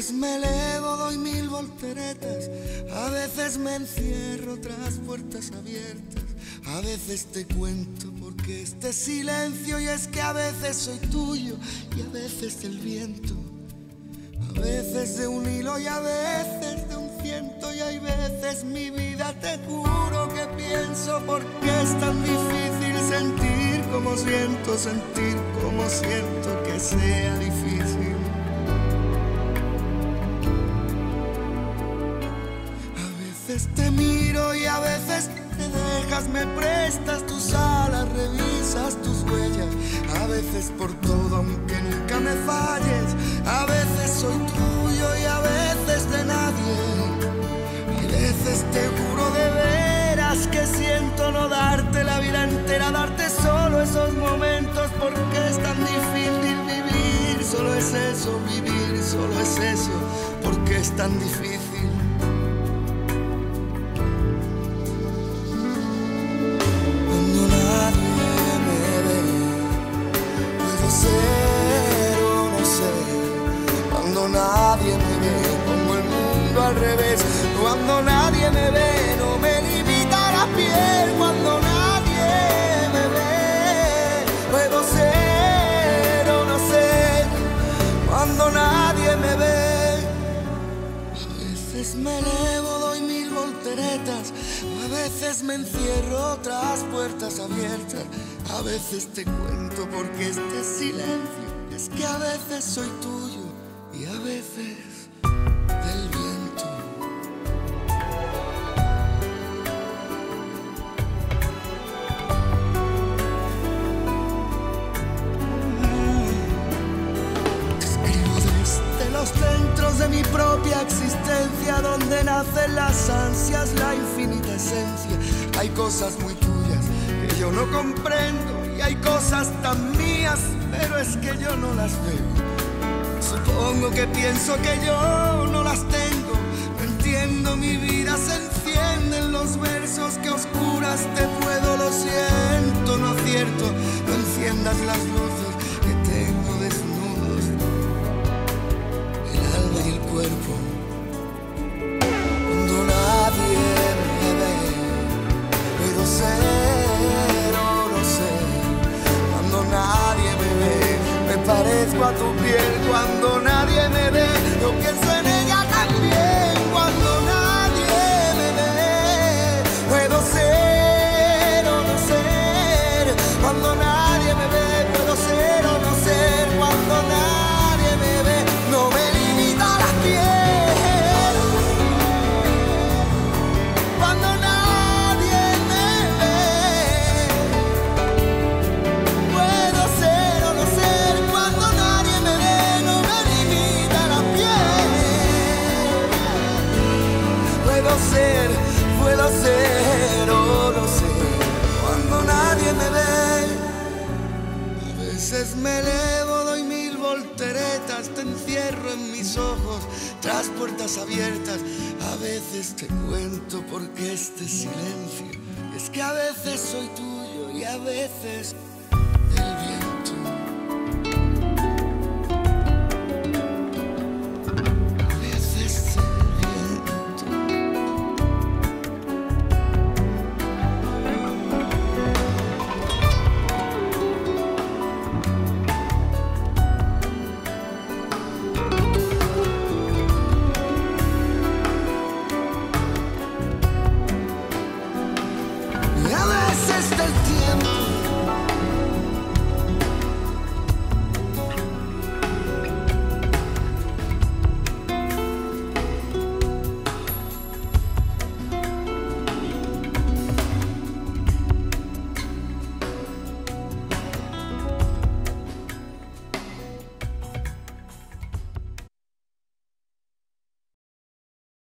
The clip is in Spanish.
veces me elevo, doy mil volteretas, a veces me encierro tras puertas abiertas, a veces te cuento porque este silencio y es que a veces soy tuyo y a veces del viento, a veces de un hilo y a veces de un ciento y hay veces mi vida. Te juro que pienso porque es tan difícil sentir como siento, sentir como siento que sea difícil. Te miro y a veces te dejas, me prestas tus alas, revisas tus huellas. A veces por todo, aunque nunca me falles. A veces soy tuyo y a veces de nadie. A veces te juro de veras que siento no darte la vida entera, darte solo esos momentos porque es tan difícil vivir. Solo es eso, vivir, solo es eso, porque es tan difícil. Nadie me ve, pongo el mundo al revés. Cuando nadie me ve, no me limita la piel. Cuando nadie me ve, puedo ser o no ser. Cuando nadie me ve. A veces me elevo, doy mil volteretas. A veces me encierro tras puertas abiertas. A veces te cuento porque este silencio es que a veces soy tuyo y a veces del viento. Escribo desde los centros de mi propia existencia, donde nacen las ansias, la infinita esencia. Hay cosas muy tuyas que yo no comprendo y hay cosas tan mías, pero es que yo no las veo. Supongo que pienso que yo no las tengo. No entiendo mi vida, se encienden los versos que oscuras te puedo. Lo siento, no acierto. No enciendas las luces que tengo desnudos, el alma y el cuerpo. Tu piel. Cuando me elevo, doy mil volteretas, te encierro en mis ojos, tras puertas abiertas. A veces te cuento porque este silencio es que a veces soy tuyo y a veces del viento. Del tiempo.